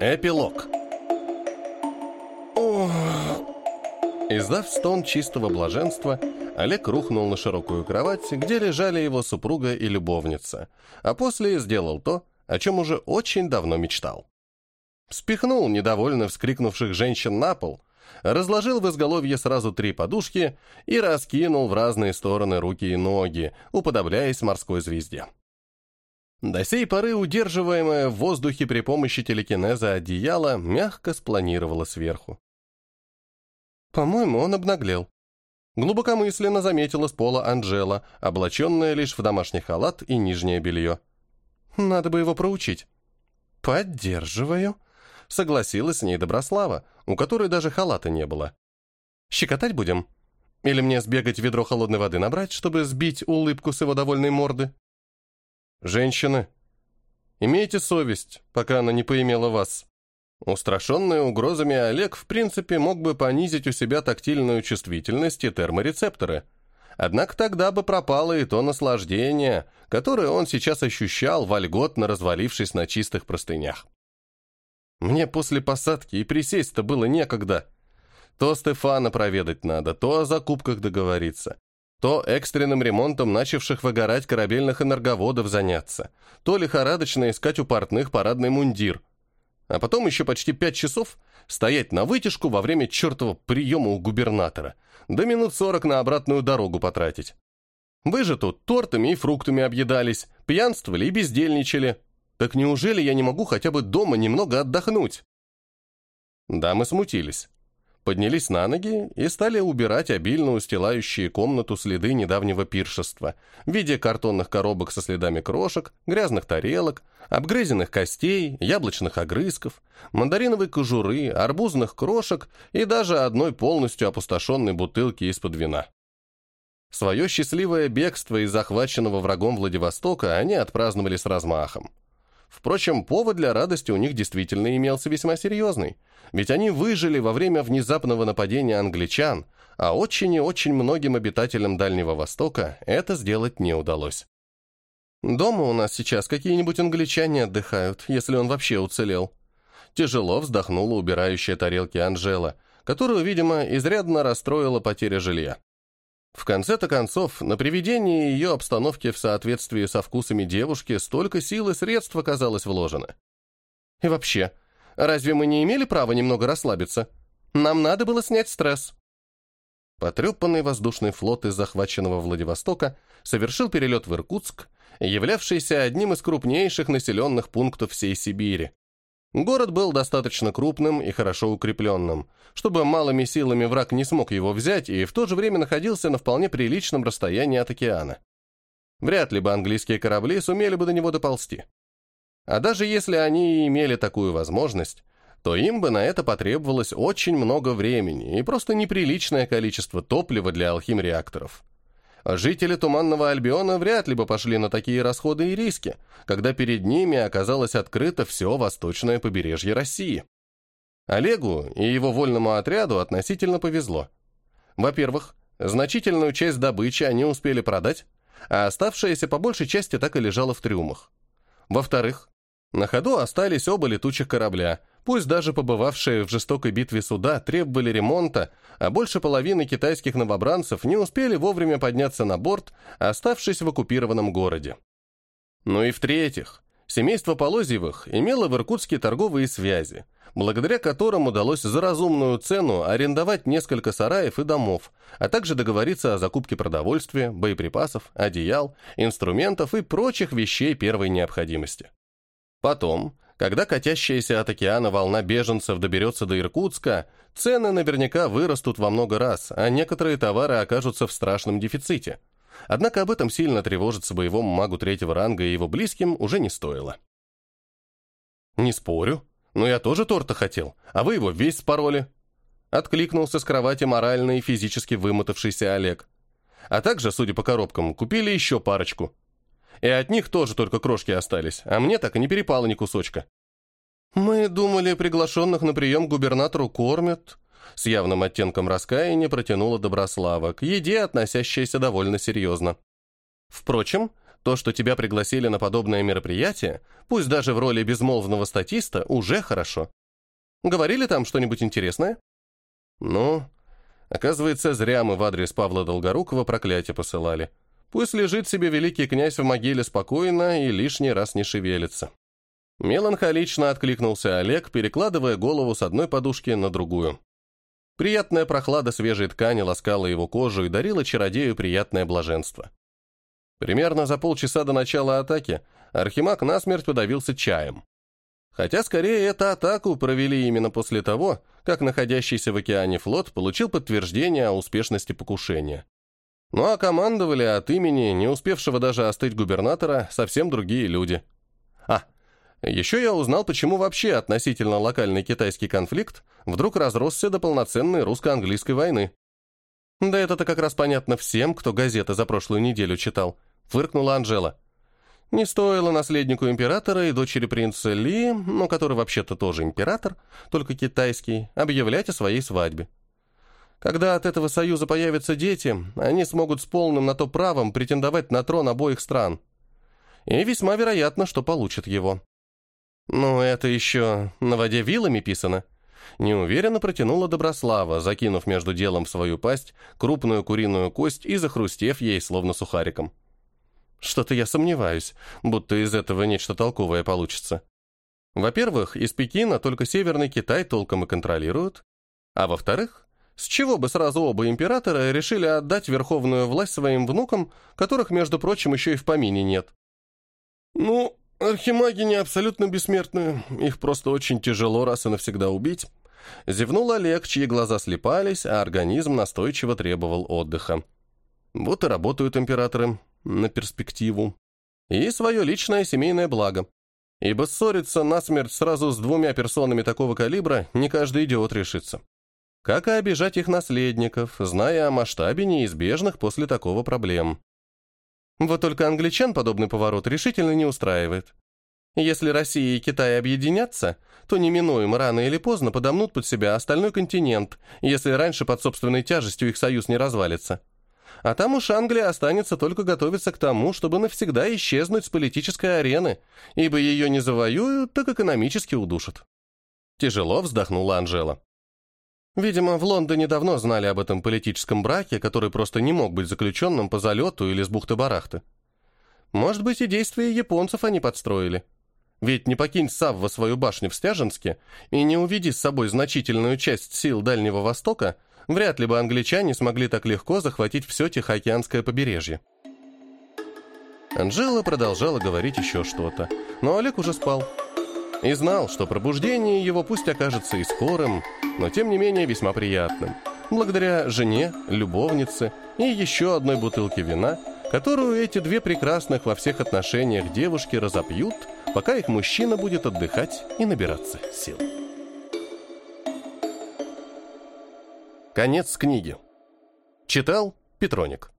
Эпилог. Издав стон чистого блаженства, Олег рухнул на широкую кровать, где лежали его супруга и любовница, а после сделал то, о чем уже очень давно мечтал. Спихнул недовольно вскрикнувших женщин на пол, разложил в изголовье сразу три подушки и раскинул в разные стороны руки и ноги, уподобляясь морской звезде. До сей поры удерживаемое в воздухе при помощи телекинеза одеяло мягко спланировало сверху. По-моему, он обнаглел. Глубокомысленно заметила с пола Анжела, облаченная лишь в домашний халат и нижнее белье. Надо бы его проучить. «Поддерживаю», — согласилась с ней Доброслава, у которой даже халата не было. «Щекотать будем? Или мне сбегать ведро холодной воды набрать, чтобы сбить улыбку с его довольной морды?» «Женщины, имейте совесть, пока она не поимела вас». Устрашенный угрозами Олег, в принципе, мог бы понизить у себя тактильную чувствительность и терморецепторы. Однако тогда бы пропало и то наслаждение, которое он сейчас ощущал, вольготно развалившись на чистых простынях. Мне после посадки и присесть-то было некогда. То Стефана проведать надо, то о закупках договориться то экстренным ремонтом начавших выгорать корабельных энерговодов заняться, то лихорадочно искать у портных парадный мундир. А потом еще почти пять часов стоять на вытяжку во время чертова приема у губернатора, до минут сорок на обратную дорогу потратить. Вы же тут тортами и фруктами объедались, пьянствовали и бездельничали. Так неужели я не могу хотя бы дома немного отдохнуть? Да, мы смутились поднялись на ноги и стали убирать обильно устилающие комнату следы недавнего пиршества в виде картонных коробок со следами крошек, грязных тарелок, обгрызенных костей, яблочных огрызков, мандариновой кожуры, арбузных крошек и даже одной полностью опустошенной бутылки из-под вина. Свое счастливое бегство из захваченного врагом Владивостока они отпраздновали с размахом. Впрочем, повод для радости у них действительно имелся весьма серьезный, ведь они выжили во время внезапного нападения англичан, а очень и очень многим обитателям Дальнего Востока это сделать не удалось. «Дома у нас сейчас какие-нибудь англичане отдыхают, если он вообще уцелел». Тяжело вздохнула убирающая тарелки Анжела, которую, видимо, изрядно расстроила потеря жилья. В конце-то концов, на приведение ее обстановки в соответствии со вкусами девушки столько сил и средств оказалось вложено. И вообще, разве мы не имели права немного расслабиться? Нам надо было снять стресс. Потрепанный воздушный флот из захваченного Владивостока совершил перелет в Иркутск, являвшийся одним из крупнейших населенных пунктов всей Сибири. Город был достаточно крупным и хорошо укрепленным, чтобы малыми силами враг не смог его взять и в то же время находился на вполне приличном расстоянии от океана. Вряд ли бы английские корабли сумели бы до него доползти. А даже если они имели такую возможность, то им бы на это потребовалось очень много времени и просто неприличное количество топлива для алхим-реакторов. Жители Туманного Альбиона вряд ли бы пошли на такие расходы и риски, когда перед ними оказалось открыто все восточное побережье России. Олегу и его вольному отряду относительно повезло. Во-первых, значительную часть добычи они успели продать, а оставшаяся по большей части так и лежала в трюмах. Во-вторых, на ходу остались оба летучих корабля, пусть даже побывавшие в жестокой битве суда требовали ремонта, а больше половины китайских новобранцев не успели вовремя подняться на борт, оставшись в оккупированном городе. Ну и в-третьих, семейство Полозьевых имело в Иркутске торговые связи, благодаря которым удалось за разумную цену арендовать несколько сараев и домов, а также договориться о закупке продовольствия, боеприпасов, одеял, инструментов и прочих вещей первой необходимости. Потом, когда катящаяся от океана волна беженцев доберется до Иркутска, цены наверняка вырастут во много раз, а некоторые товары окажутся в страшном дефиците. Однако об этом сильно тревожиться боевому магу третьего ранга и его близким уже не стоило. «Не спорю, но я тоже торта хотел, а вы его весь спороли». Откликнулся с кровати морально и физически вымотавшийся Олег. А также, судя по коробкам, купили еще парочку. И от них тоже только крошки остались, а мне так и не перепало ни кусочка. «Мы думали, приглашенных на прием губернатору кормят», с явным оттенком раскаяния протянула Доброслава, к еде относящаяся довольно серьезно. Впрочем, То, что тебя пригласили на подобное мероприятие, пусть даже в роли безмолвного статиста, уже хорошо. Говорили там что-нибудь интересное? Ну, оказывается, зря мы в адрес Павла Долгорукова проклятие посылали. Пусть лежит себе великий князь в могиле спокойно и лишний раз не шевелится. Меланхолично откликнулся Олег, перекладывая голову с одной подушки на другую. Приятная прохлада свежей ткани ласкала его кожу и дарила чародею приятное блаженство. Примерно за полчаса до начала атаки Архимаг насмерть подавился чаем. Хотя, скорее, эту атаку провели именно после того, как находящийся в океане флот получил подтверждение о успешности покушения. Ну а командовали от имени не успевшего даже остыть губернатора совсем другие люди. А, еще я узнал, почему вообще относительно локальный китайский конфликт вдруг разросся до полноценной русско-английской войны. Да это-то как раз понятно всем, кто газеты за прошлую неделю читал, фыркнула Анжела. Не стоило наследнику императора и дочери принца Ли, ну, который вообще-то тоже император, только китайский, объявлять о своей свадьбе. Когда от этого союза появятся дети, они смогут с полным на то правом претендовать на трон обоих стран. И весьма вероятно, что получат его. «Ну, это еще на воде вилами писано?» Неуверенно протянула Доброслава, закинув между делом в свою пасть крупную куриную кость и захрустев ей, словно сухариком. «Что-то я сомневаюсь, будто из этого нечто толковое получится. Во-первых, из Пекина только Северный Китай толком и контролируют. А во-вторых, с чего бы сразу оба императора решили отдать верховную власть своим внукам, которых, между прочим, еще и в помине нет?» «Ну, Архимаги не абсолютно бессмертные, их просто очень тяжело раз и навсегда убить. Зевнул Олег, чьи глаза слепались, а организм настойчиво требовал отдыха. Вот и работают императоры на перспективу. И свое личное семейное благо. Ибо ссориться насмерть сразу с двумя персонами такого калибра не каждый идиот решится. Как и обижать их наследников, зная о масштабе неизбежных после такого проблем. Вот только англичан подобный поворот решительно не устраивает. Если Россия и Китай объединятся, то неминуемо рано или поздно подомнут под себя остальной континент, если раньше под собственной тяжестью их союз не развалится. А там уж Англия останется только готовиться к тому, чтобы навсегда исчезнуть с политической арены, ибо ее не завоюют, так экономически удушат. Тяжело вздохнула Анжела. Видимо, в Лондоне давно знали об этом политическом браке, который просто не мог быть заключенным по залету или с бухты-барахты. Может быть, и действия японцев они подстроили. Ведь не покинь Савва свою башню в Стяженске и не уведи с собой значительную часть сил Дальнего Востока, вряд ли бы англичане смогли так легко захватить все Тихоокеанское побережье. Анжела продолжала говорить еще что-то, но Олег уже спал. И знал, что пробуждение его пусть окажется и скорым, но тем не менее весьма приятным, благодаря жене, любовнице и еще одной бутылке вина, которую эти две прекрасных во всех отношениях девушки разопьют, пока их мужчина будет отдыхать и набираться сил. Конец книги. Читал Петроник.